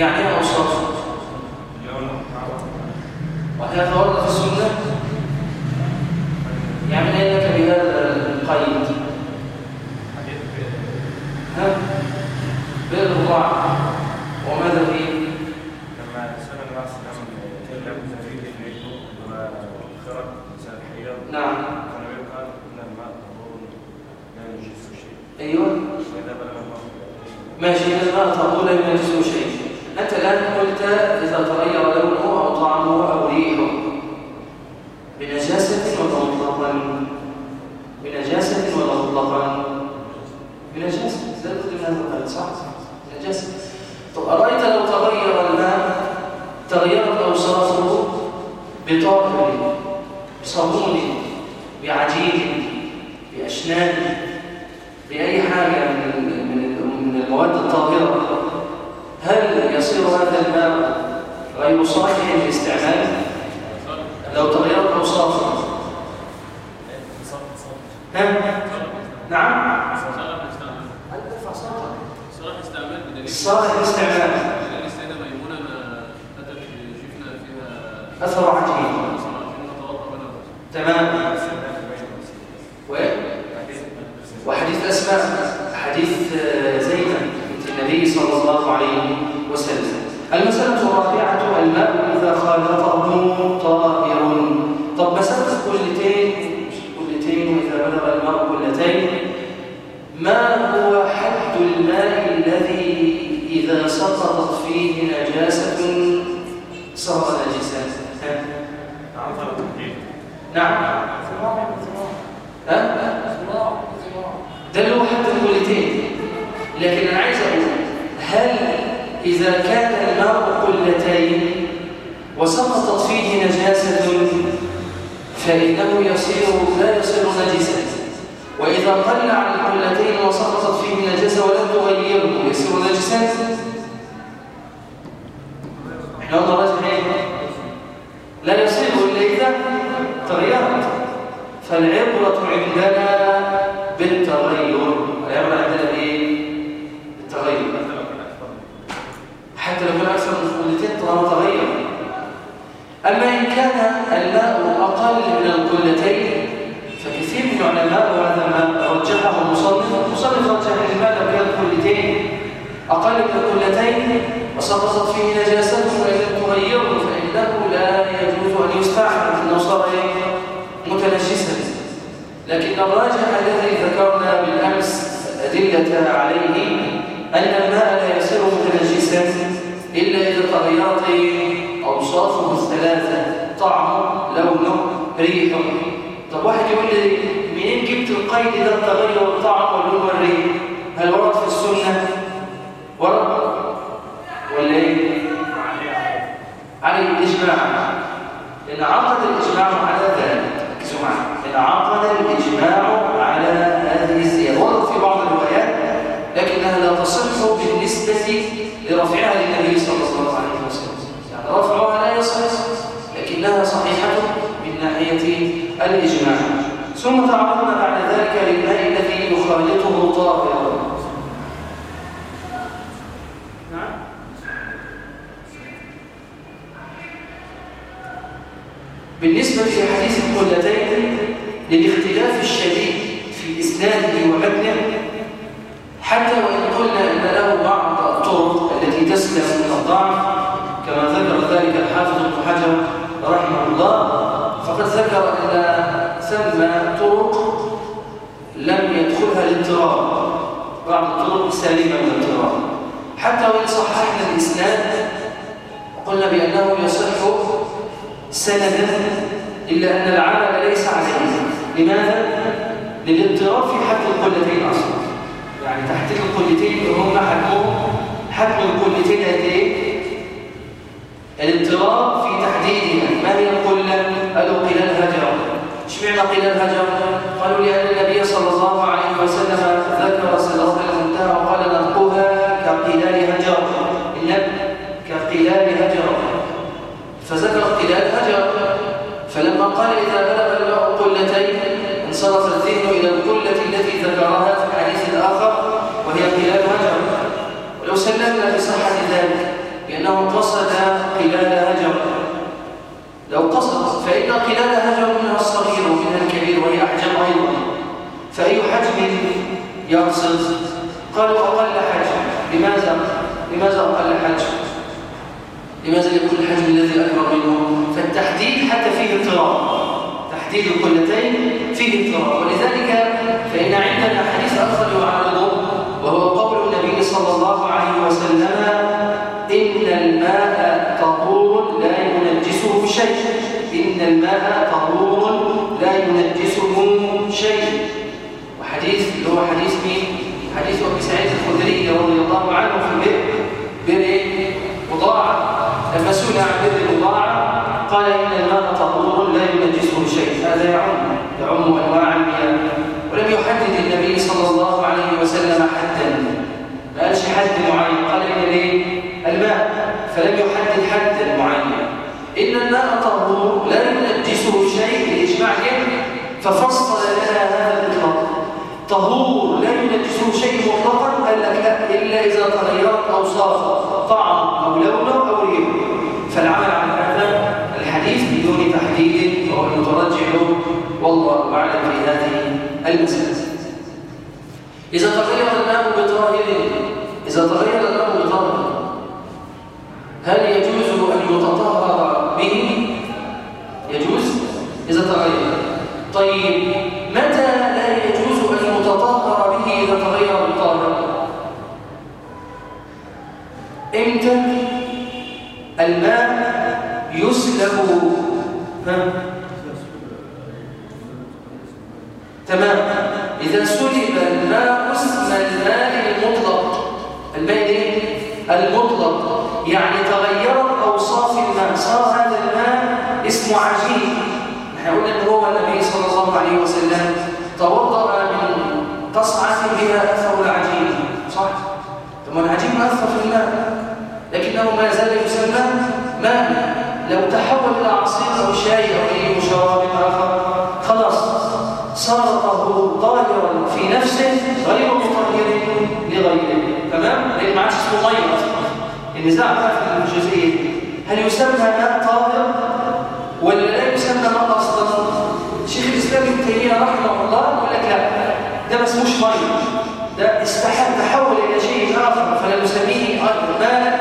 يعني إيه اوصاف وهذا ورد في السنة. يعني لك بهذا القيد؟ ها؟ بالرضاع وماذا فيه؟ لما النبي صلى الله عليه وسلم حيا نعم. إن الماء لا شيء. أيوه. ماشي ما تقول لا يجوز شيء. نعم. ها؟ ده اللي هو حتى الكلتين لكن أنا عايز أقول هل إذا كان الماء قلتين وسقطت فيه نجاسة فإنه يصير لا يصير نجسا. وإذا قل عن القلتين وسقطت فيه نجاسة ولم تغيره يصير نجسا؟ فالعبرة عندنا بالتغير. العبرة عندنا بايه بالتغير. حتى لو كان أكثر من قلتين طالما تغير. أما إن كان الماء أقل من القلتين فكثير من العلماء وهذا ما رجحه المصنف المصنف رجح الماء لو كان قلتين أقل من القلتين وسقطت فيه نجاسته لم تغيره فإنه لا يجوز أن يستعمل. إنه صار إيه؟ متنجسا لكن الراجح الذي ذكرنا بالأمس الأدلة عليه أن الماء لا يصير متنجسا إلا إذا تغيرت اوصافه الثلاثه طعمه لونه ريحه طب واحد يقول لي منين جبت القيد ده؟ التغير والطعم واللون والريح. هل ورد في السنة؟ ورد؟ ولا إيه؟ على الإجماع. إن عقد الإجماع على ذلك ركزوا معي ان عقد الإجماع على هذه الزيادة. ورد في بعض الروايات لكنها لا تصح بالنسبة لرفعها للنبي صلى الله عليه وسلم. يعني رفعها لا يصح لكنها صحيحة من ناحية الإجماع. ثم تعرضنا بعد ذلك للماء الذي يخالطه طاهر بالنسبة لحديث القلتين للاختلاف الشديد في إسناده ومتنه حتى وإن قلنا أن له بعض الطرق التي تسلم من الضعف كما ذكر ذلك الحافظ ابن حجر رحمه الله فقد ذكر أن ثم طرق لم يدخلها الاضطراب بعض الطرق سالمة من الاضطراب. حتى وإن صححنا الإسناد قلنا بأنه يصح سندا إلا أن العمل ليس عليه لماذا؟ للاضطراب في حد القلتين أصلا يعني تحت القلتين هم حكمهم حكم القلتين قد إيه؟ الاضطراب في تحديدها ما هي القلة؟ قالوا قلال هجر اشمعنى قلال هجر؟ قالوا لأن النبي صلى الله عليه وسلم ذكر صلاة المنتهى وقال نطقها كقلال هجر النبي كقلال هجر فذكر قلال هجر فلما قال إذا بلغ الماء قلتين انصرف الذهن القلة التي ذكرها في الحديث الآخر وهي قلال هجر. ولو سلمنا بصحة ذلك لأنه قصد قلال هجر. لو قصد فإن قلال هجر منها الصغير ومنها الكبير وهي أحجم أيضا. فأي حجم يقصد؟ قالوا أقل حجم. لماذا؟ لماذا أقل حجم؟ لماذا يكون الحجم الذي أكبر منه؟ فالتحديد حتى فيه اضطراب. تحديد القلتين فيه اضطراب. ولذلك فإن عندنا حديث آخر يعارضه وهو قول النبي صلى الله عليه وسلم إن الماء طهور لا ينجسه شيء. إن الماء طهور لا ينجسه شيء. وحديث اللي هو حديث مين؟ حديث أبي سعيد الخدري رضي الله عنه في البئر بئر إيه؟ وضاعة لما سئل عن بر الوضاعة قال إن الماء طهور لا ينجسه شيء. هذا يعم يعم أنواع المياه. ولم يحدد النبي صلى الله عليه وسلم حدا. ما قالش حد معين. قال إن ليه الماء فلم يحدد حدا معين. إن الماء طهور لا ينجسه شيء الإجماع جدا ففصل لنا هذا الإطلاق طهور لا ينجسه شيء مطلقا قال لك لا إلا إذا تغيرت أوصافه طعم أو لونه أو ريحه فالعمل على هذا الحديث بدون تحديد فهو المترجح. والله أعلم. المسألة إذا تغير الماء بطاهر إذا تغير الماء بطاهر هل يجوز سلب الماء اسم الماء المطلق الماء إيه؟ المطلق يعني تغيرت أوصاف الماء صار هذا الماء اسمه عجين إحنا قلنا ان هو النبي صلى الله عليه وسلم توضأ من قصعة بها أثر العجين صح؟ ثم العجين أثر في الماء لكنه ما زال يسمى ماء لو تحول إلى عصير أو شاي أو أي شراب آخر طاهرا في نفسه غير مطهر لغيره. تمام؟ لأن ما عادش اسمه مية النزاع بقى في الجزئية هل يسمى ماء طاهر ولا لا يسمى ماء أصلا؟ شيخ الإسلام ابن تيمية رحمه الله يقول لك لا. ده ما اسموش مية. ده استحال تحول إلى شيء آخر. فلا نسميه ماء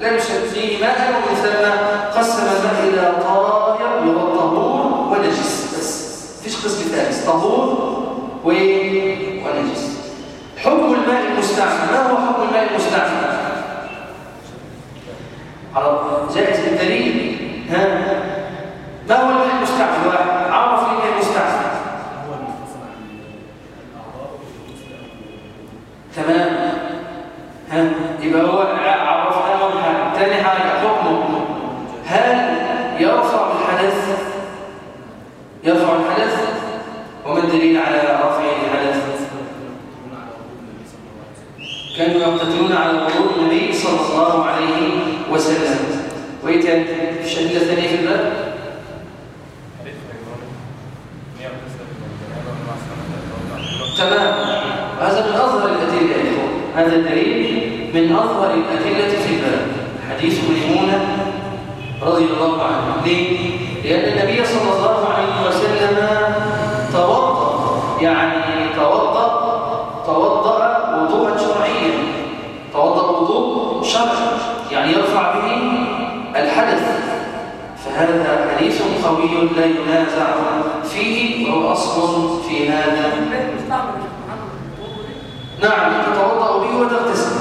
لا نسميه ماء ويسمى قسم الماء إلى طاهر يبقى طهور ونجس. بس. مفيش قسم ثالث. طهور. ونجس حكم الماء المستعمل. ما هو حكم الماء المستعمل؟ على جائز الدليل ها ما هو الماء المستعمل؟ واحد عرف لي الماء المستعمل هو المنفصل عن الأعضاء والمستقبل تمام ها يبقى هو عرفنا اول حاجة ثاني حاجة حكمه هل يرفع الحدث يرفع الحدث وما الدليل على رفع الحدث كانوا يقتتلون على وضوء النبي صلى الله عليه وسلم. وايه تاني في ادله ثانية في الباب تمام. هذا من أظهر الأدلة يا إخوة. هذا دليل من أظهر الأدلة في الباب حديث ميمونة رضي الله عنها ليه؟ لأن النبي صلى الله عليه وسلم توضأ. يعني توضأ توضأ وضوءا شرعيا. توضأ وضوء شرعي. فهذا حديث قوي لا ينازع فيه وهو أصل في هذا. نعم تتوضأ به وتغتسل.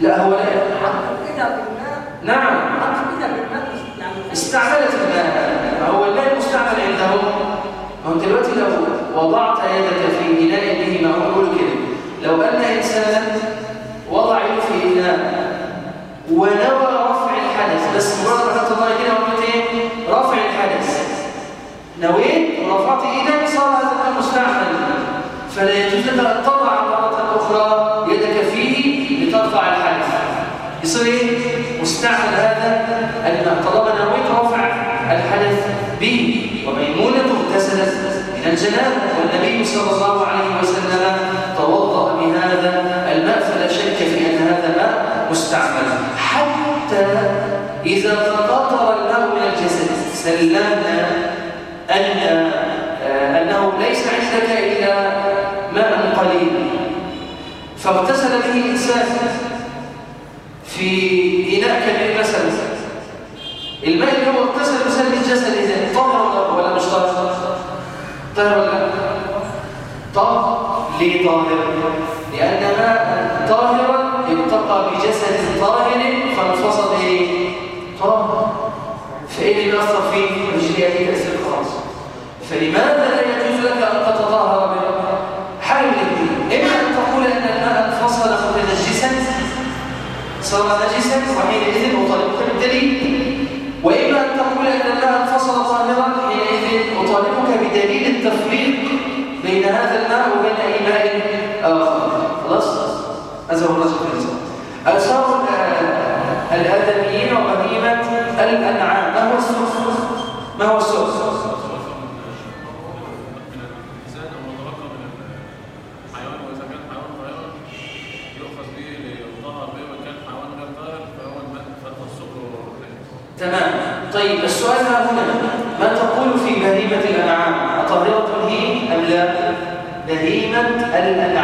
لا هو لا نعم. استعملت الماء. هو الماء المستعمل عندهم ما دلوقتي لو وضعت يدك في إناء به يقول كده لو أن إنسانا وضع يده في إناء ونوى رفع الحدث. بس مجرد ما حط الله كده إيه؟ رفع الحدث. نويت ورفعت إيدك صار هذا مستعمل فلا يجوز لك أن تضع مرة أخرى يدك فيه لترفع الحدث. يصير إيه؟ مستعمل هذا الماء طالما نويت رفع الحدث به وميمونه اغتسلت من الجنابة والنبي صلى الله عليه وسلم توضأ بهذا الماء فلا شك في ان هذا ماء مستعمل حتى إذا تقاطر الماء من الجسد سلمنا أن آه، أنه ليس عندك إلا ماء قليل فاغتسل به إنسان في إناء كبير مثلا الماء اللي هو اغتسل بسبب الجسد إذا طاهر ولا- مش طاهر؟ طاهر ولا لا؟ طاهر ليه طاهر؟ لأن ماء طاهرا التقى بجسد طاهر فانفصل إيه؟ طاهر فإيه اللي بيأثر فيه؟ مش ليه أي تأثير خلاص فلماذا لا يجوز لك أن تتطهر به؟ حال الاثنين إما أن تقول أن الماء انفصل متنجسا صار نجسا وحينئذ أطالبك بالدليل وإما أن تقول أن الماء انفصل طاهرا حينئذ أطالبك بدليل التفريق بين هذا الماء وبين أي ماء آخر خلاص؟ هذا هو الرجل في الإنسان آثار ال- الآدميين وبهيمة الأنعام ما هو السوق؟ ما هو السوق؟ من الإنسان أو يتلقى من الحيوان وإذا كان حيوان طاهرا يؤخذ به ليطهر به وإن كان حيوان غير طاهر فهو الماء فالسكر تمام طيب السؤال ها هنا ما تقول في بهيمة الأنعام أطهرة هي أم لا؟ بهيمة الأنعام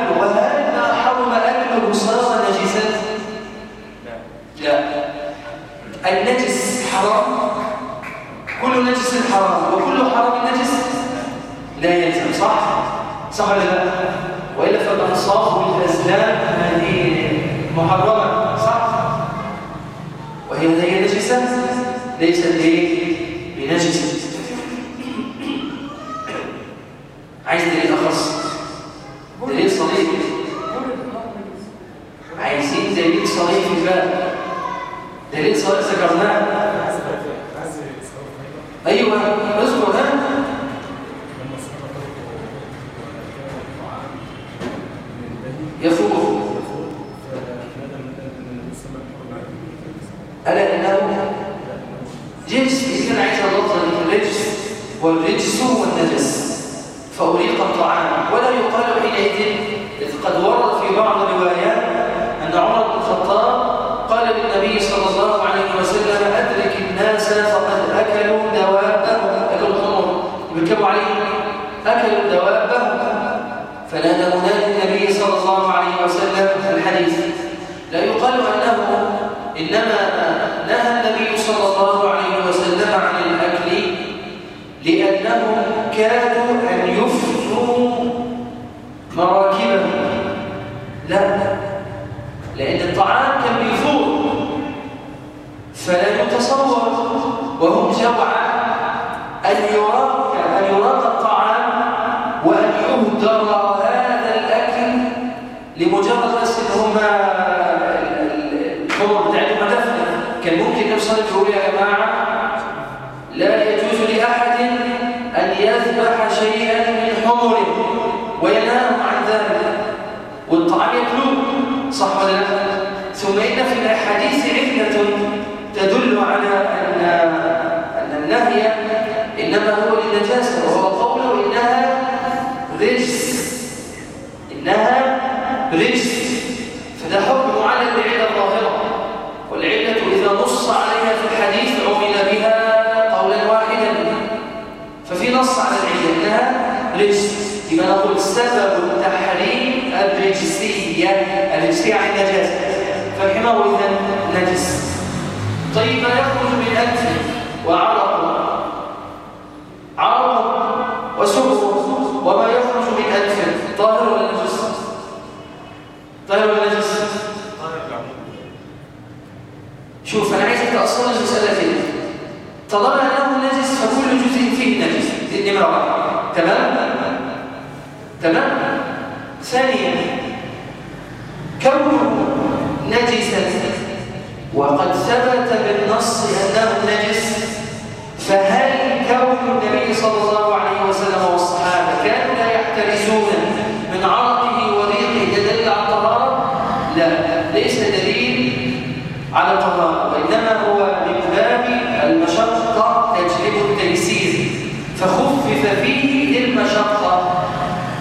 لأنهم كادوا أن يفسوا مراكبهم. لا لأن الطعام كان بيفور. فلا يتصور. وهم جوعا أن يراق أن يراق الطعام وأن يهدر هذا الأكل لمجرد بس إن هما الحمر بتاعتهم دفنة كان ممكن النبي صلى الأحاديث علة تدل على أن أن النهي إنما هو للنجاسة وهو قوله إنها رجس. إنها رجس. فده حكم على العلة الظاهرة. والعلة إذا نص عليها في الحديث عمل بها قولا واحدا. ففي نص على العلة إنها رجس. يبقى نقول سبب التحريم الرجسية الرجسية عن النجاسة. فالحمار إذا نجس. طيب ما يخرج من أنف وعرق. عرق وسبر وما يخرج من أنف طاهر ولا نجس؟ طاهر ولا نجس؟ شوف أنا عايزك تأصل المسألة طالما أنه نجس فكل جزء فيه نجس. نمرة واحد تمام؟ تمام؟ ثانيا كونه نجسا وقد ثبت بالنص أنه نجس. فهل كون النبي صلى الله عليه وسلم والصحابة كانوا لا يحترسون من عرقه وريقه يدل على الطهارة؟ لا ليس دليل على الطهارة وإنما هو من باب المشقة تجلب التيسير. فخفف فيه للمشقة.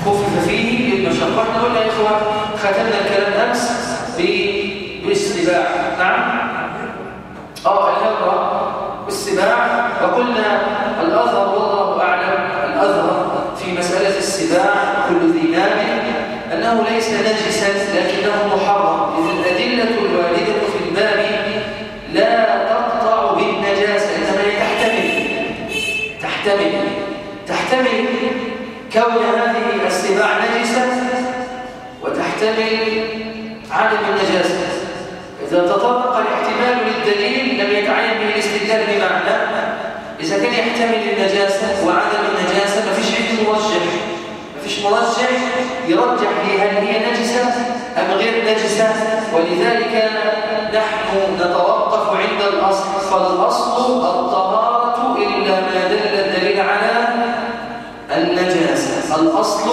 خفف فيه للمشقة. إحنا قلنا يا إخوة ختمنا الكلام أمس ب- بالسباع نعم. آه الهرة والسباع. وقلنا الأظهر والله أعلم. الأظهر في مسألة السباع كل ذي ناب. أنه ليس نجسا لكنه محرم. إذ الأدلة الواردة في الباب لا تقطع بالنجاسة. إنما هي تحتمل. تحتمل. تحتمل كون هذه السباع نجسة وتحتمل عدم النجاسة. إذا تطرق الاحتمال للدليل لم يتعين به الاستدلال بمعنى إذا كان يحتمل النجاسة وعدم النجاسة ما فيش عنده مرجح. ما فيش مرجح يرجح لي هل هي نجسة أم غير نجسة. ولذلك نحن نتوقف عند الأصل. فالأصل الطهارة إلا ما دل الدليل على النجاسة. الأصل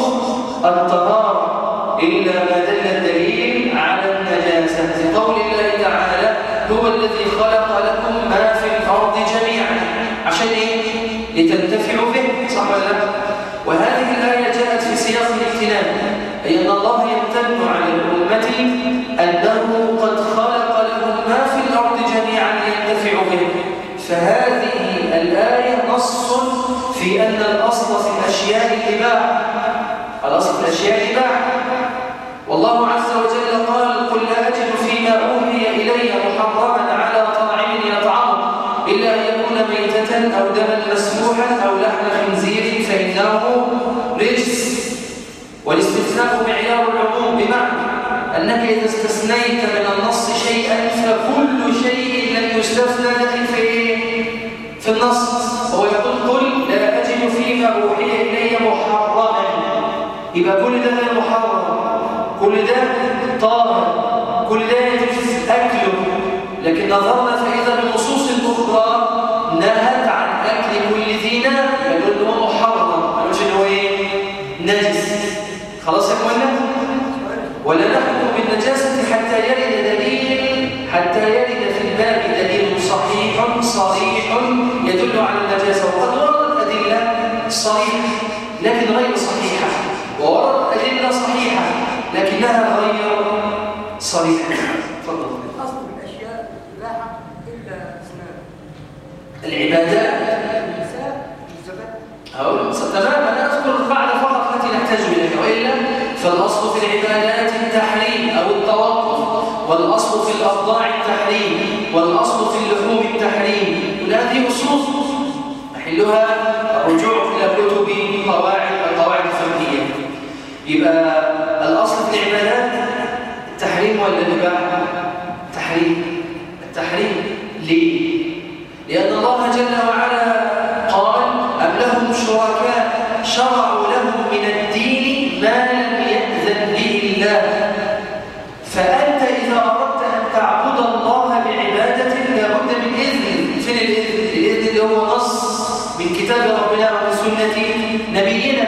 الطهارة. إلا ما دل الدليل على النجاسة. لقول الله تعالى هو الذي خلق لكم ما في الأرض جميعا. عشان إيه؟ لتنتفعوا به صح ولا لا؟ وهذه الآية جاءت في سياق الامتنان. أي أن الله يمتن على الأمة أنه قد خلق لهم ما في الأرض جميعا لينتفعوا به. فهذه الآية نص في أن الأصل في الأشياء الإباحة الأصل في الأشياء الإباحة والله عز وجل قال قل لا أجد فيما أوحي إلي محرما على طاعم يطعمه إلا أن يكون ميتة أو دما مسفوحا أو لحم خنزير فإنه رجس. والاستثناء معيار العموم بمعنى أنك إذا استثنيت من النص شيئا فكل شيء لم يستثنى داخل في؟ في النص. هو يقول قل لا أجد فيما أوحي إلي محرما. يبقى كل ده محرم. كل ده طاهر كل ده يجوز أكله. لكن نظرنا فإذا بالنصوص الأخرى نهت عن أكل كل ذي ناب يقول هو محرم. ما إن هو إيه؟ نجس. خلاص يا إخوانا؟ ولا نحكم بالنجاسة حتى يرد دليل حتى يرد في الباب دليل صحيح صريح يدل على النجاسة. وقد وردت أدلة صريحة لكن غير صحيحة ووردت أدلة صحيحة لكنها غير صريحة تفضل. في الأشياء إباحة إلا أسنان العبادات. النساء الزكاة أقول تمام أنا أذكر بعد فقط التي نحتاج إليها وإلا فالأصل في العبادات التحريم أو التوقف والأصل في الأبضاع التحريم والأصل في اللحوم التحريم. كل هذه أصول. محلها الرجوع إلى كتب قواعد القواعد الفقهية يبقى الأصل أصل العبادات التحريم ولا الإباحة؟ التحريم التحريم ليه؟ لأن الله جل وعلا قال أم لهم شركاء شرعوا لهم من الدين ما لم يأذن به الله فأنت إذا أردت أن تعبد الله بعبادة لابد من إذن فين الإذن؟ الإذن اللي هو نص من كتاب ربنا وسنه نبينا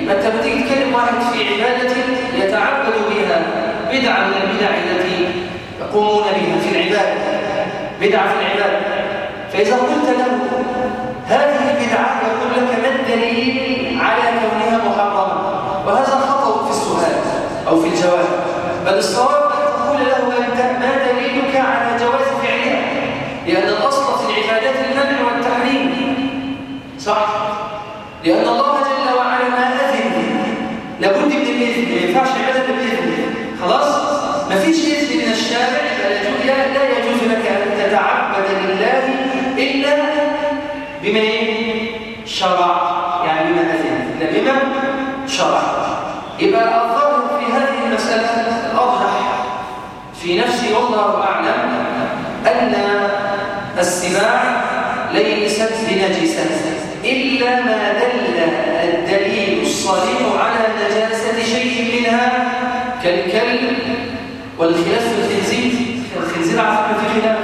يبقى أنت بتيجي تكلم واحد في عبادة بدعة من البدع التي يقومون بها في العبادة بدعة في العبادة فإذا قلت له هذه البدعة يقول لك ما الدليل على كونها محرمة؟ وهذا خطأ في السؤال أو في الجواب. بل الصواب أن تقول له أنت ما دليلك على جواز فعلها؟ لأن الأصل في العبادات المنع والتحريم. صح؟ لأن الله السباع ليست بنجسة إلا ما دل الدليل الصريح على نجاسة شيء منها كالكلب والخلاف في الخنزير. الخنزير على فكرة في خلاف.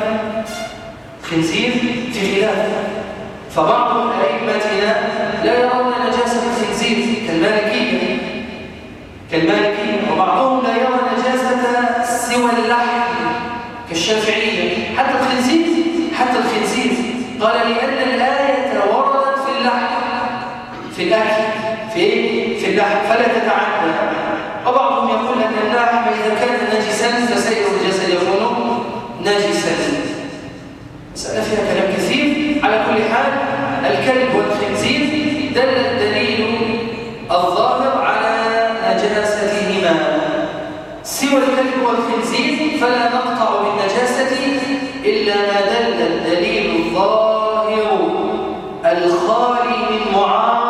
خنزير في خلاف. فبعض أئمتنا لا يرون نجاسة الخنزير كالمالكية كالمالكية وبعضهم لا يرى نجاسة سوى اللحم كالشافعية حتى الخنزير حتى الخنزير قال لأن الآية وردت في اللحم في الأكل في في اللحم فلا تتعدى. وبعضهم يقول أن اللحم إذا كان نجسا فسائر الجسد يكون نجسا. مسألة فيها كلام كثير. على كل حال الكلب والخنزير دل الدليل الظاهر على نجاستهما. سوى الكلب والخنزير فلا نقطع بالنجاسة إلا ما دل الدليل الظاهر الخالي من معارض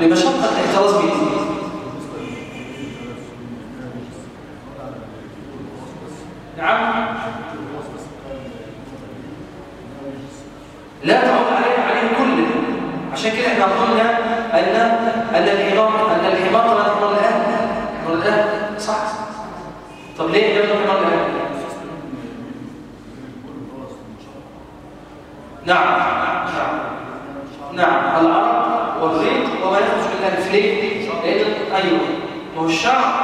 عنه لمشقه الاحتراز منه نعم. لا تعود عليه عليه كله عشان كده إحنا قلنا ان أن الحمار أن الحمار لا حمار الاهل حمار الاهل صح طب ليه ده حمار الاهل نعم نعم. نعم. العرب والريق وما الالف ليه؟ لأن أيوه. هو الشعر.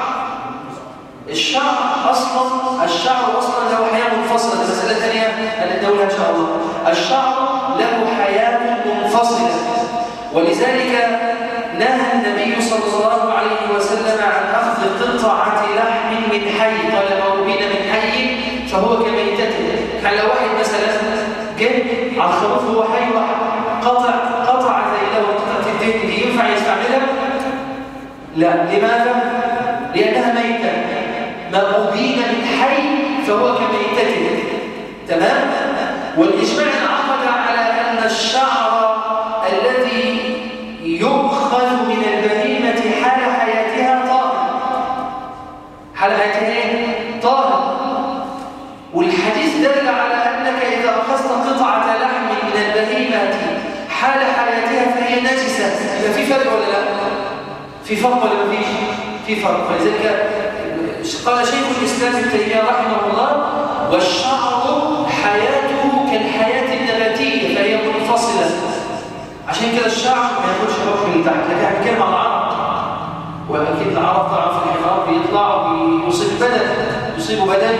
الشعر أصلا الشعر أصلا له حياة منفصلة. دي مسألة ثانية هنتداولها إن شاء الله. الشعر له حياة منفصلة. ولذلك نهى النبي صلى الله عليه وسلم عن أخذ قطعة لحم من حي. قال موبين من حي؟ فهو كميتته لو واحد مثلا جه على الخروف هو حي قطع الدين دي ينفع يستعملها؟ لا لماذا؟ لأنها ميتة ما أبين من حي فهو كميتته تمام؟ والإجماع انعقد على أن الشعر يبقى في فرق ولا لا؟ في فرق ولا ما فيش؟ في فرق فلذلك قال شيخ الإسلام ابن تيمية رحمه الله والشعر حياته كالحياة النباتية فهي منفصلة عشان كده الشعر ما ياخدش حكم تحت لكن إحنا بنتكلم عن العرب وأكيد العرب طبعا في الحمار بيطلعوا بيصيب بدن يصيب بدن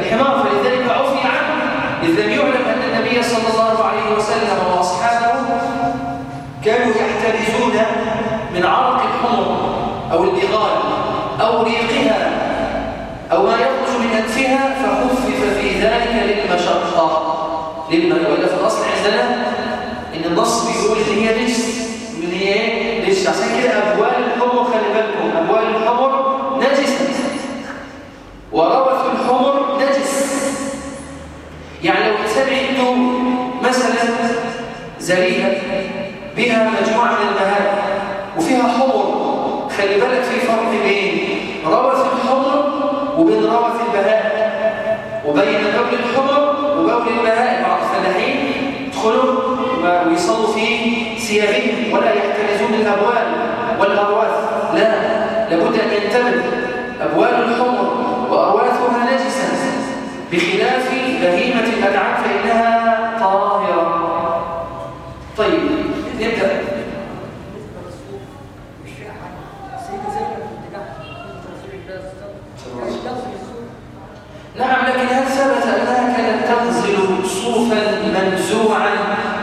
الحمار فلذلك عفي عنه إذ لم يعلم أن النبي صلى الله عليه وسلم وأصحابه يحترزون من عرق الحمر أو البغال أو ريقها أو ما يخرج من أنفها فخفف في ذلك للمشقة. للم... وإلا في الأصل عندنا إن النص بيقول إن هي رجس من هي؟ رجس عشان كده أبوال الحمر خلي بالكم أبوال الحمر نجسة وروث الحمر نجس. يعني لو إنسان عنده مثلا زريبة بها مجموعة من البهائم وفيها حمر. خلي بالك في فرق بين روث الحمر وبين روث البهائم. وبين بول الحمر وبول البهائم. بعض الفلاحين يدخلوا ويصلوا في ثيابهم ولا يحترزون الأبوال والارواث لا لابد أن ينتبه أبوال الحمر وارواثها نجسه بخلاف بهيمة الأنعام فإنها طاهرة. طيب نبدا مش فيها حاجة سيدي زينب كنت تحت رسول الله صلى الله عليه وسلم كانت تغسل السوق نعم لكن هل ثبت أنها كانت تغزل صوفا منزوعا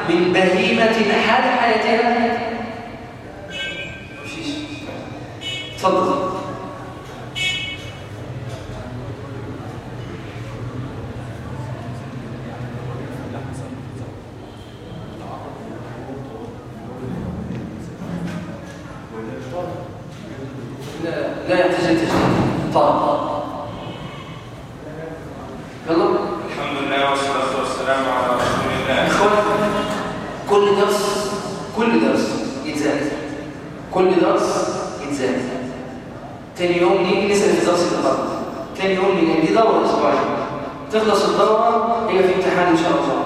من بهيمة حال حياتها؟ مفيش. تفضل لا لا يحتاج تجديد طيب يلا الحمد لله والصلاة والسلام على رسول الله اخوان كل درس كل درس يتزاد كل درس يتزاد تاني يوم نيجي نسال في درس النهارده تاني يوم نيجي دي دوره اسبوعيه تخلص الدوره هي في امتحان ان شاء الله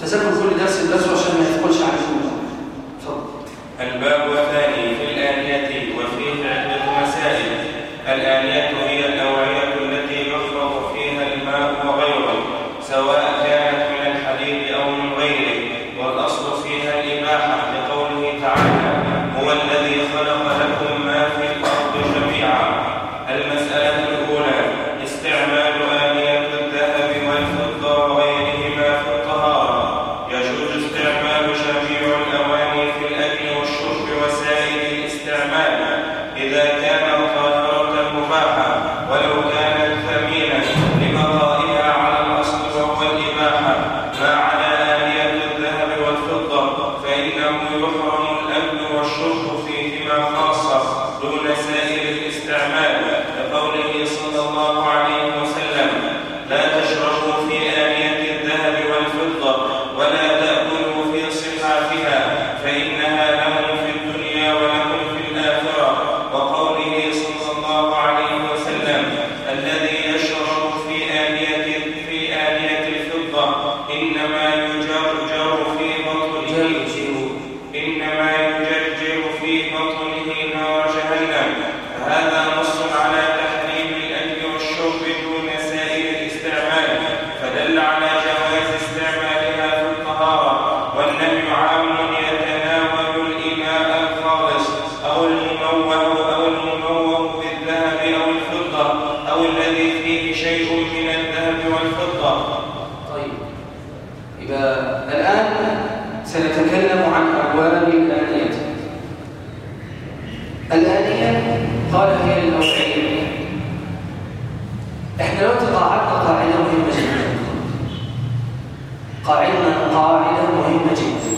فذاكروا كل درس درس عشان ما يدخلش على الفوز اتفضل الباب الثاني في الآنية وفيه عدة مسائل الآنية هي الأوعية التي يحفظ فيها الماء وغيره سواء كانت من الحديد أو من غيره والأصل فيها الإباحة لقوله تعالى هو الذي خلق لكم ما في الأرض جميعا المسألة الأولى استعمال آنية الذهب والفضة وغيرهما في الطهارة يجوز استعمال جميع الأواني في الأكل والشرب وسائر الاستعمال إذا كانت طاهرة مباحة ولو كانت ثمينة لبقائها على الأصل وهو الإباحة ما على آنية الذهب والفضة فإنه يحرم الأكل والشرب فيهما خاصة دون سائر الاستعمال لقوله صلى الله عليه وسلم لا تشربوا في آنية الذهب والفضة ولا تأكلوا في صحافها فإنها لهم في الدنيا ولكم في الآخرة وقوله صلى الله عليه وسلم الذي يشرب في آنية في آنية الفضة إنما يجرجر في بطنه إنما يجرجر في بطنه نار جهنم هذا نص على تحريم الأكل والشرب دون سائر الاستعمال فدل على جواز استعمالها في الطهارة والنهي عام يتناول الإناء الخالص أو المموه أو المموه بالذهب أو الفضة أو الذي فيه شيء من الذهب والفضة طيب يبقى الآن سنتكلم عن أبواب الآنية الآنية قال هي الأوعية إحنا لو تقاعدنا قاعدة مهمة جدا قاعدنا قاعدة مهمة جدا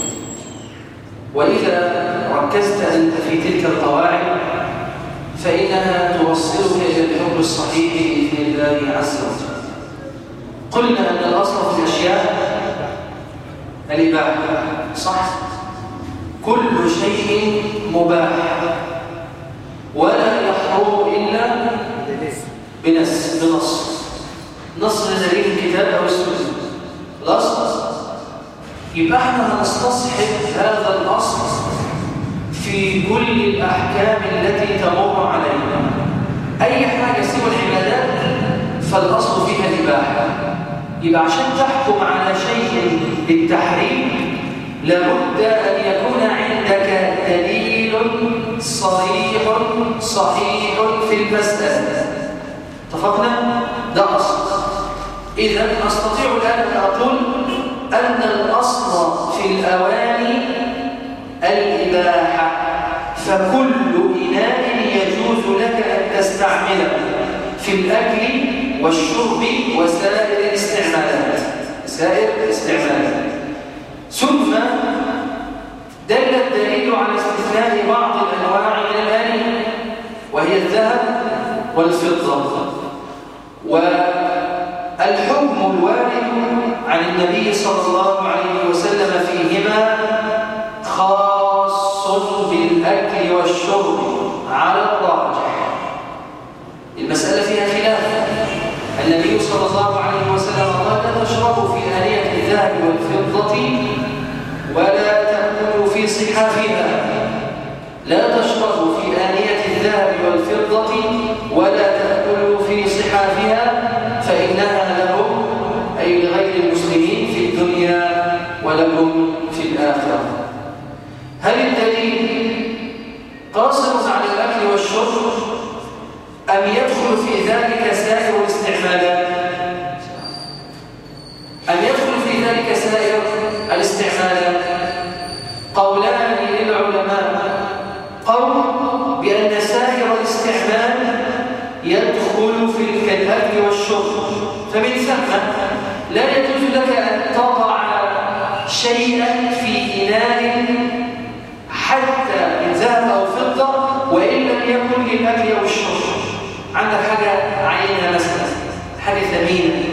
وإذا ركزت أنت في تلك القواعد فإنها توصلك إلى الحكم الصحيح بإذن الله عز وجل قلنا أن الأصل في الأشياء الإباحة صح؟ كل شيء مباح. ولا يحرم إلا بنص بنص. نص دليل الكتاب أو السنة. الأصل يبقى إحنا هنستصحب هذا الأصل في كل الأحكام التي تمر علينا. أي حاجة سوى العبادات فالأصل فيها الإباحة. يبقى عشان تحكم على شيء بالتحريم لابد أن يكون عندك صريح صحيح في المسألة اتفقنا؟ ده أصل. إذا أستطيع الآن أن أقول أن الأصل في الأواني الإباحة فكل إناء يجوز لك أن تستعمل يستعمله في الأكل والشرب وسائر الاستعمالات. سائر الاستعمالات. ثم دل الدليل على استثناء بعض الأنواع من الآلية وهي الذهب والفضة. والحكم الوارد عن النبي صلى الله عليه وسلم فيهما خاص بالأكل والشرب على الراجح. المسألة فيها خلاف. النبي صلى الله عليه وسلم قال لا تشربوا في آنية الذهب والفضة ولا في صحافها لا تشربوا في آنية الذهب والفضة ولا تأكلوا في صحافها فإنها لهم أي لغير المسلمين في الدنيا ولكم في الآخرة. هل الدليل قاصر يكن للأكل أو الشرب. عندك حاجة عينها مثلا حاجة ثمينة.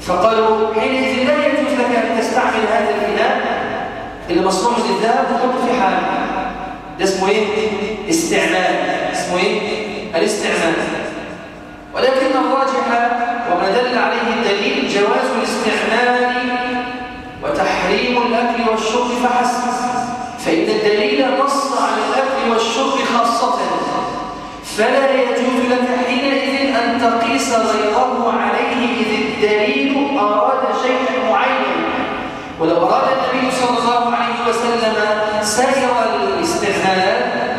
فقالوا حينئذ لا يجوز لك أن تستعمل هذا الإناء اللي مصنوع من الذهب وتحطه في حاله ده اسمه إيه؟ استعمال. اسمه إيه؟ الاستعمال. ولكن الراجح وما دل عليه الدليل جواز الاستعمال وتحريم الأكل والشرب فحسب. فإن الدليل نص على الأكل والشرب خاصة. فلا يجوز لك حينئذ أن تقيس غيره عليه إذ الدليل أراد شيئا معين ولو أراد النبي صلى الله عليه وسلم سائر الاستعمالات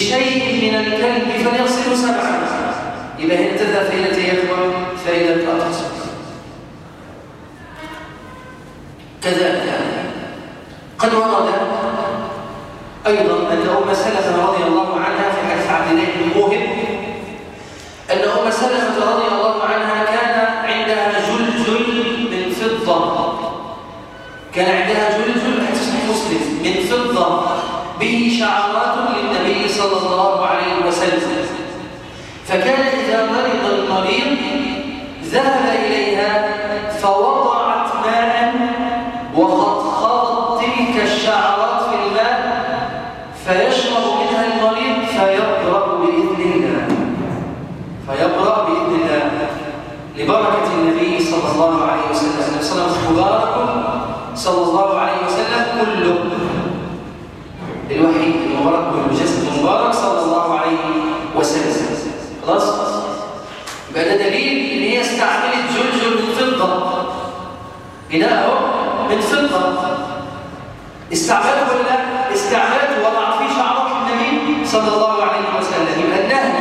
بشيء من الكلب فليغسله سبعا. هنا تذهب فائدة يا إخوان فائدة كذلك. قد ورد أيضا أن أم سلمة الرجيم ذهب إليها فوضعت ماء وقد خضت تلك الشعرات في الماء فيشرب منها المريض فيبرأ بإذن الله. فيبرأ بإذن الله. لبركة النبي صلى الله عليه وسلم. النبي صلى الله عليه وسلم صلى الله عليه وسلم كله. الوحيد المبارك والجسد المبارك صلى الله عليه وسلم. خلاص؟ يبقى ده دليل ان هي استعملت جلجل من فضة. أهو من فضه استعملته ولا لا؟ استعملته وضع فيه شعرات النبي صلى الله عليه وسلم. يبقى النهي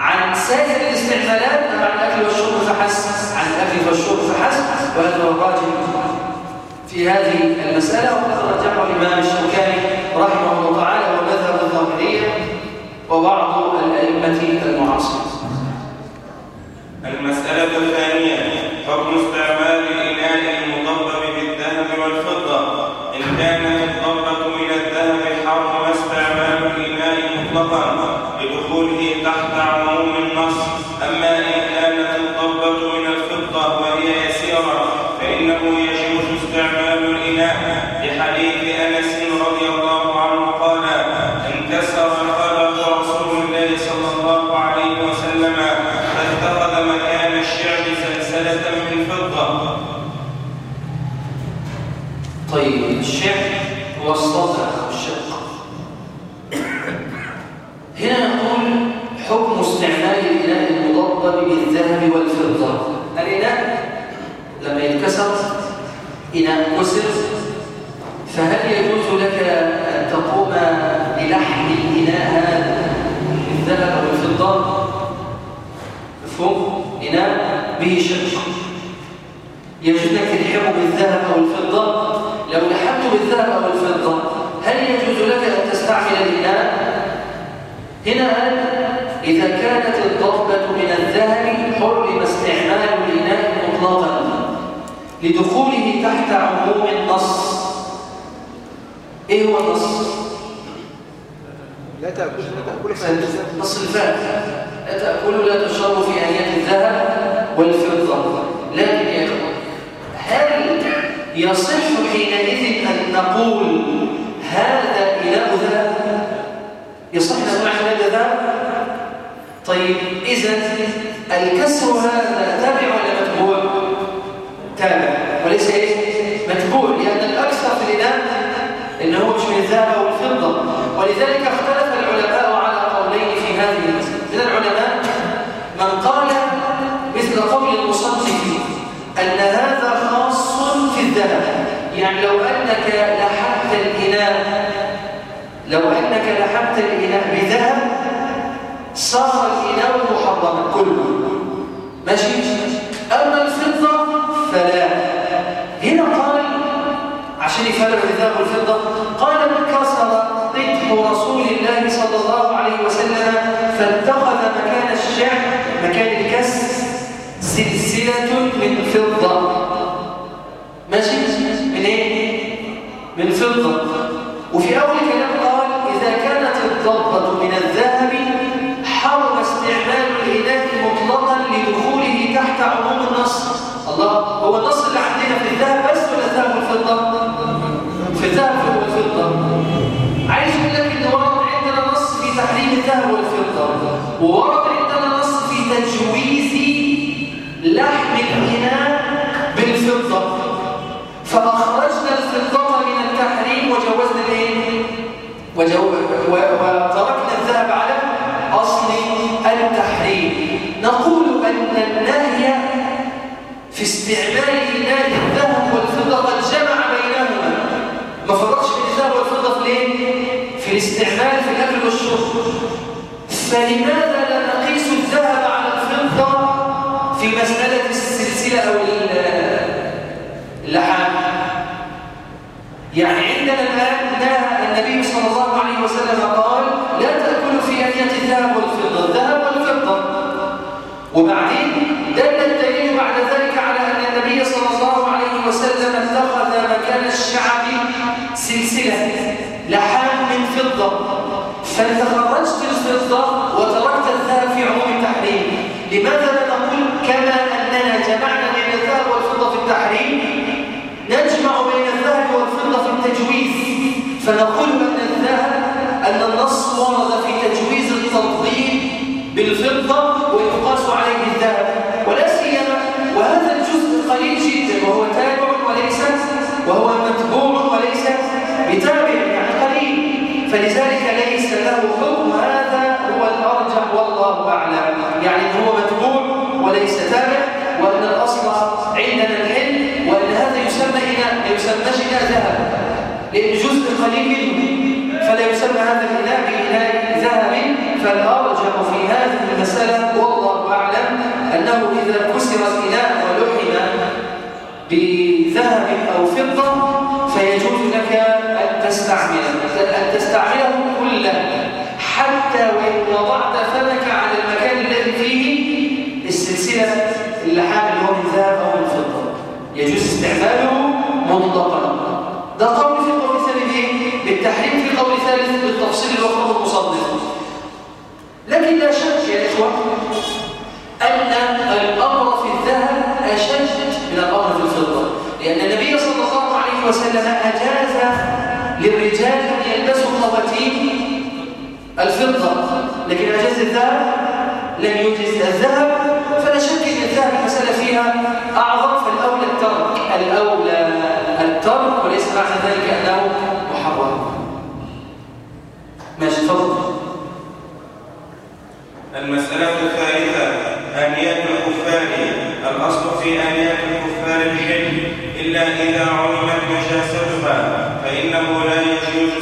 عن سائر الاستعمالات أم عن الأكل والشرب فحسب عن الأكل والشرب فحسب وهذا هو الراجح في هذه المسألة وقد رجحه الإمام الشوكاني رحمه الله تعالى ومذهب الظاهرية وبعض الأئمة المعاصرين. المسألة الثانية حكم استعمال الإناء المضبب بالذهب والفضة. إن كانت الضبة من الذهب حرم استعمال الإناء مطلقا لدخوله تحت عموم النص أما إن كانت الضبة من الفضة وهي يسيرة فإنه يجوز استعمال الإناء لحديث أنس رضي الله عنه قال انكسر خلق رسول الله صلى الله عليه وسلم فاتخذ مكان الشعب سلسلة من فضة طيب الشعر هو الصدع والشق هنا نقول حكم استعمال الإناء المضبب بالذهب والفضة الإناء يتكسر إناء كسر فهل يجوز لك أن تقوم بلحم الإناء هذا بالذهب أو الفضة مفهوم؟ إناء به شق يجوز لك تلحمه بالذهب أو الفضة لو لحمته بالذهب أو الفضة هل يجوز لك أن تستعمل الإناء؟ هنا إذا كانت الضربة من الذهب حرم استعمال لدخوله تحت عموم النص. إيه هو النص؟ لا تأكل لا تأكل. فهل نص الفات لا تأكلوا لا تشربوا في آنية الذهب والفضة. لكن يا إخوة هل يصح حينئذ أن نقول هذا إله ذهب يصح أن نقول عن هذا ذهب طيب إذا الكسر هذا تابع ولذلك اختلف العلماء على قولين في هذه المسألة. من العلماء من قال مثل قول المصنف أن هذا خاص في الذهب. يعني لو أنك لحمت الإناء لو أنك لحمت الإناء بذهب صار الإناء محرما كله. ماشي؟ أما الفضة فلا. هنا قال عشان يفرق الذهب والفضة عليه وسلم فاتخذ مكان الشعر مكان الكسر سلسلة من فضة ماشي من إيه؟ من فضة وفي أول كلام قال إذا كانت الضبة من الذهب حرم استعمال الإناء مطلقا لدخوله تحت عموم النص الله هو النص اللي عندنا في الذهب بس ولا الذهب والفضة؟ وورد عندنا نص في تجويز لحم الإناء بالفضة فأخرجنا الفضة من التحريم وجوزنا. و... وتركنا الذهب على أصل التحريم نقول أن النهي في استعمال إناء الذهب والفضة قد جمع بينهما ما فرقش بين الذهب والفضة في الايه؟ في الاستعمال في الأكل والشرب فلماذا لا نقيس الذهب على الفضة في مسألة السلسلة أو اللحام يعني عندنا الآن نهى النبي صلى الله عليه وسلم قال لا تأكلوا في أنية الذهب والفضة الذهب والفضة. وبعدين دل الدليل بعد ذلك على أن النبي صلى الله عليه وسلم اتخذ مكان الشعب سلسلة لحام من فضة. فانت خرجت الفضة لماذا لا نقول كما أننا جمعنا بين الذهب والفضة في التحريم؟ نجمع بين الذهب والفضة في التجويز. فنقول أن الذهب أن النص ورد في تجويز التفضيل بالفضة ويقاس عليه الذهب. ولا سيما وهذا الجزء قليل جدا وهو تابع وليس وهو متبوع وليس بتابع يعني قليل. فلذلك ليس له حكم هذا هو الأرجح والله أعلم. وليس تابع وأن الأصل عندنا الحل وأن هذا يسمى إناء لا يسمى إناء ذهب. لأن جزء قليل منه. فلا يسمى هذا الإناء بإناء ذهب. فالأرجح في هذه المسألة والله أعلم أنه إذا كسر الإناء ولحم بذهب أو فضة فيجوز لك أن تستعمله. أن تستعمله كله. حتى وإن وضعت ثمن فيه السلسلة اللحام اللي هو من ذهب أو من فضة. يجوز استعماله مطلقا. ده قول في قول ثالث إيه؟ بالتحريم في قول ثالث بالتفصيل وفقه المصنف لكن لا شك يا إخوة أن الأمر في الذهب أشد من الأمر في الفضة. لأن النبي صلى الله عليه وسلم أجاز للرجال أن يلبسوا خواتيم الفضة. لكن أجاز الذهب؟ لم يجز الذهب فلا شك أن الذهب المسألة فيها أعظم فالأولى الترك. الأولى الترك وليس معنى ذلك أنه محرم. ماشي تفضل. المسألة الثالثة آنية الكفار. الأصل في آنية الكفار الحل إلا إذا علمت نجاستها فإنه لا يجوز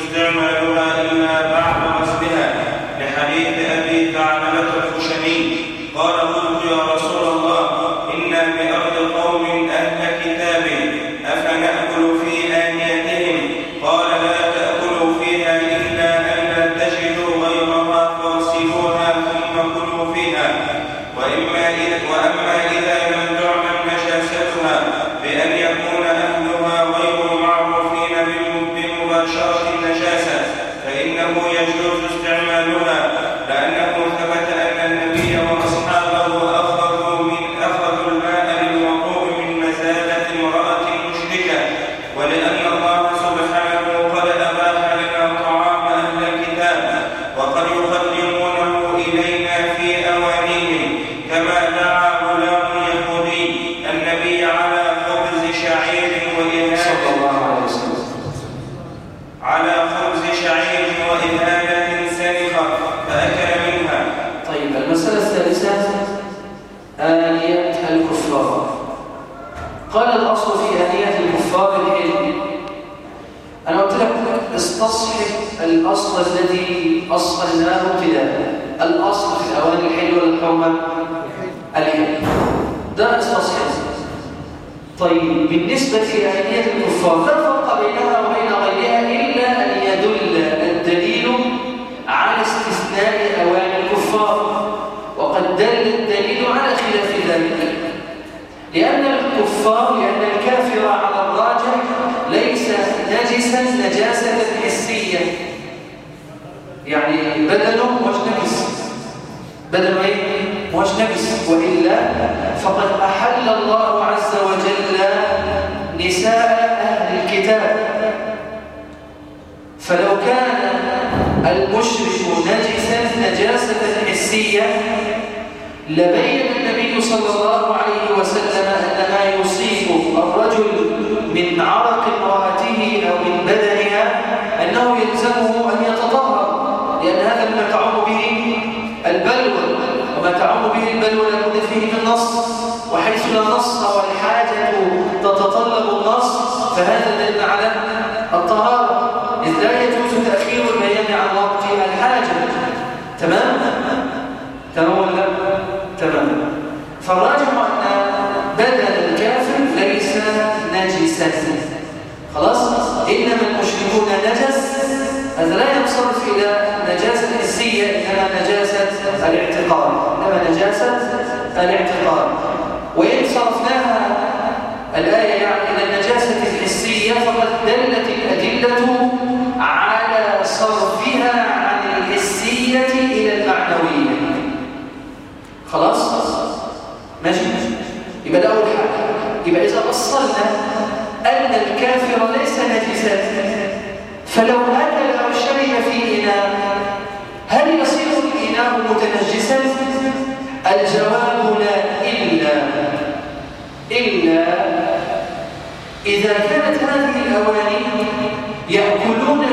تمام فالراجح أن بدن الكافر ليس نجسا. خلاص؟ إنما المشركون نجس. هذا لا ينصرف إلى نجاسة حسية إنما نجاسة الاعتقاد. إنما نجاسة الاعتقاد. وإن صرفناها الآية يعني إلى النجاسة الحسية فقد دلت الأدلة على صرفها عن المعنوية خلاص؟ ماشي. يبقى ده أول حاجة. يبقى إذا أصلنا أن الكافر ليس نجسا فلو اكل أو شرب في إناء هل يصير الإناء متنجسا؟ الجواب لا إلا إلا إذا كانت هذه الأواني يأكلون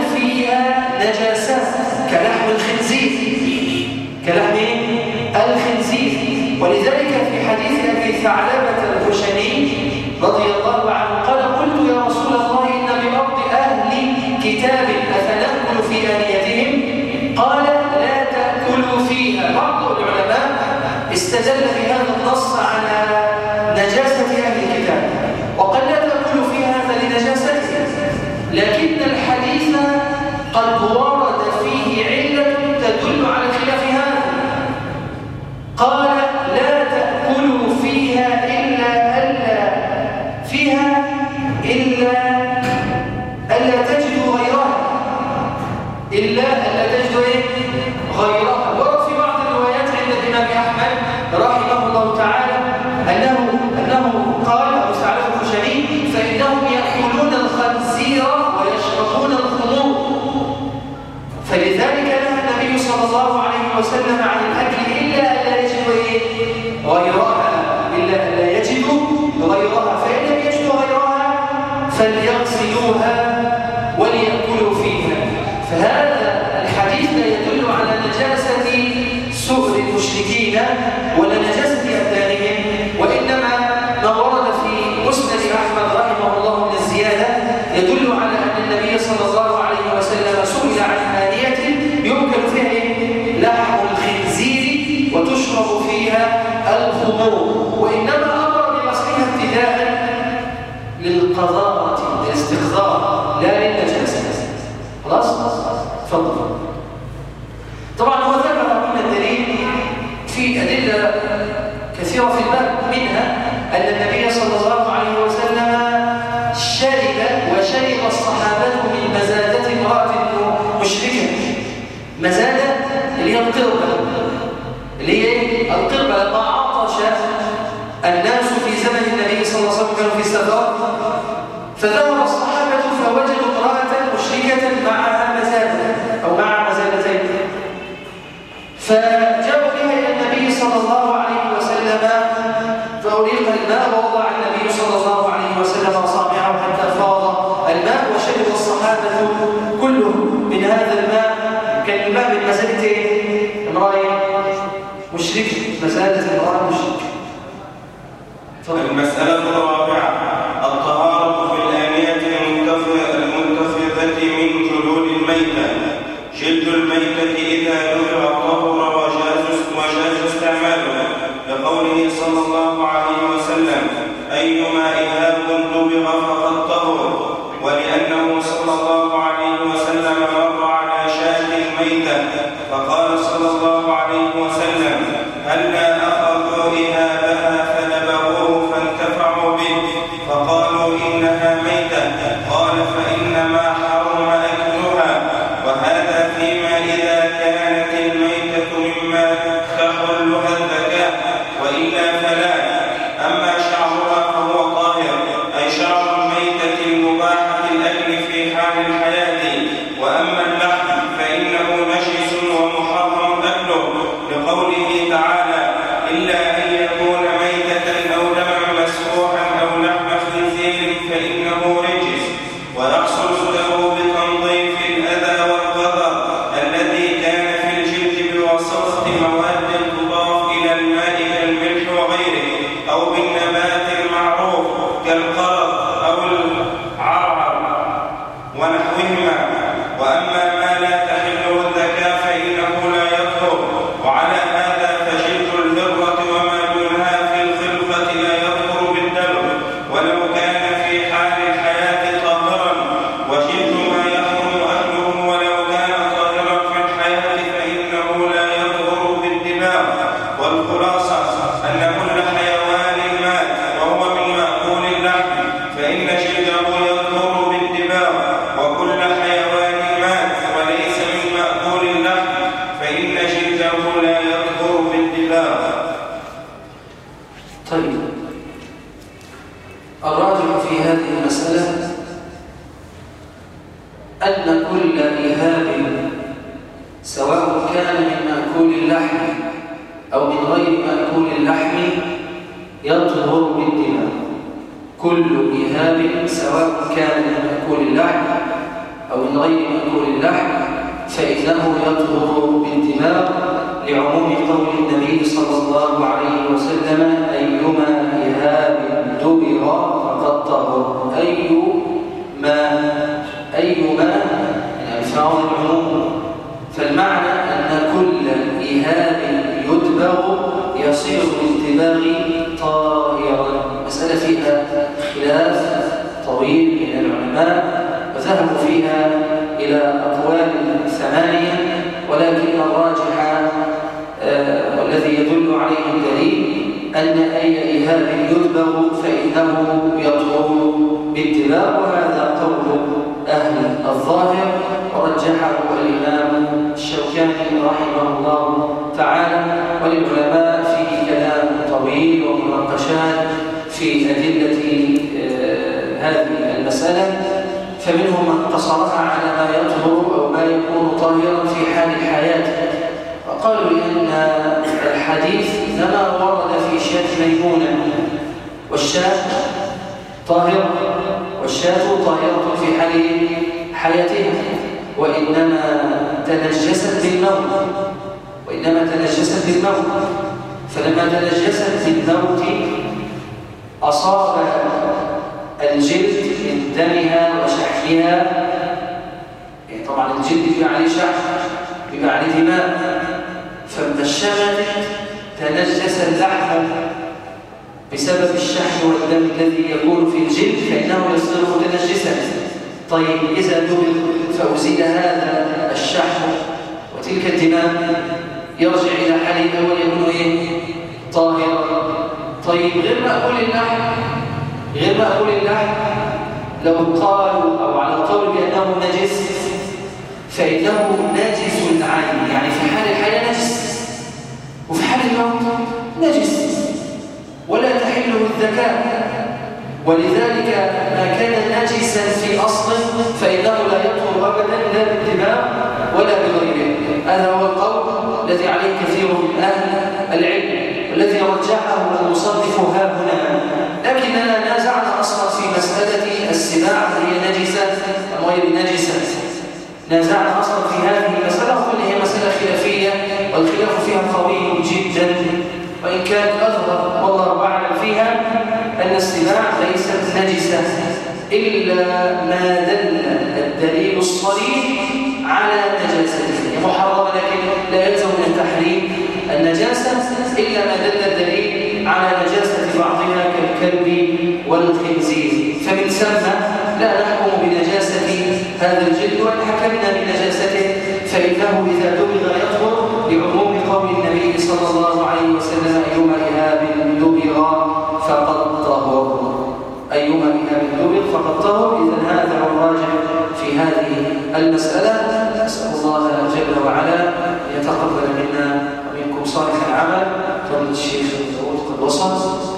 في هذه المسألة أن كل إيهاب سواء كان من مأكول اللحم أو من غير مأكول اللحم يطهر بالدماء. كل إيهاب سواء كان من مأكول اللحم أو من غير مأكول اللحم فإنه يطهر بالدماء لعموم قول النبي صلى الله عليه وسلم أيما إيهاب دبر أي ما أي ما يعني اسمعوا العموم. فالمعنى أن كل إيهام يدبغ يصير بالدباغ طائرا. مسألة فيها خلاف طويل من العلماء وذهبوا فيها إلى أقوال ثمانية ولكن الراجح آه، والذي يدل عليه الدليل أن أي إيهاب يدبر فإنه يطهر باتباع هذا قول أهل الظاهر ورجحه الإمام الشوكاني رحمه الله تعالى وللعلماء فيه كلام طويل ومناقشات في أدلة آه، هذه المسألة. فمنهم من قصرها على ما يطهر أو ما يكون طاهرا في حال حياته قالوا بأن الحديث لما ورد في شاة ميمونة والشاة طاهرة والشاة طاهرة في حال حياتها وإنما تنجست بالموت وإنما تنجست بالموت. فلما تنجست بالموت أصاب الجلد من دمها وشحها يعني طبعا الجلد في عليه شح اشتغلت تنجس اللحم بسبب الشحم والدم الذي يكون في الجلد فإنه يصير متنجسا. طيب إذا دبل فأزيل هذا الشحم. وتلك الدماء يرجع إلى حاله الأول يكون إيه؟ طاهرا. طيب غير مأكول اللحم غير مأكول اللحم لو قالوا أو على القول بأنه نجس فإنه نجس العين. يعني في حال الحياة نجس. وفي حال الموت نجس ولا تحله الذكاء. ولذلك ما كان نجسا في أصله فإنه لا يطهر أبدا لا بالدماء ولا بغيره. هذا هو القول الذي عليه كثير من أهل العلم والذي رجحه المصنف ها هنا. لكننا نازعنا أصلا في مسألة السباع هي نجسة أم غير نجسة. نازعنا أصلا في هذه المسألة وقلنا هي مسألة خلافية. والخلاف فيها قوي جدا. وإن كان أظهر والله أعلم فيها أن السباع ليست نجسة إلا ما دل الدليل الصريح على نجاسته هي محرمة لكن لا يلزم من التحريم النجاسة إلا ما دل الدليل على نجاسة بعضها كالكلب والخنزير. فمن ثم لا نحكم بنجاسة هذا الجلد وإن حكمنا بنجاسته فإنه إذا طهر إذا هذا هو الراجع في هذه المسألة. نسأل الله جل وعلا أن يتقبل منا ومنكم صالح العمل. فضل الشيخ وصل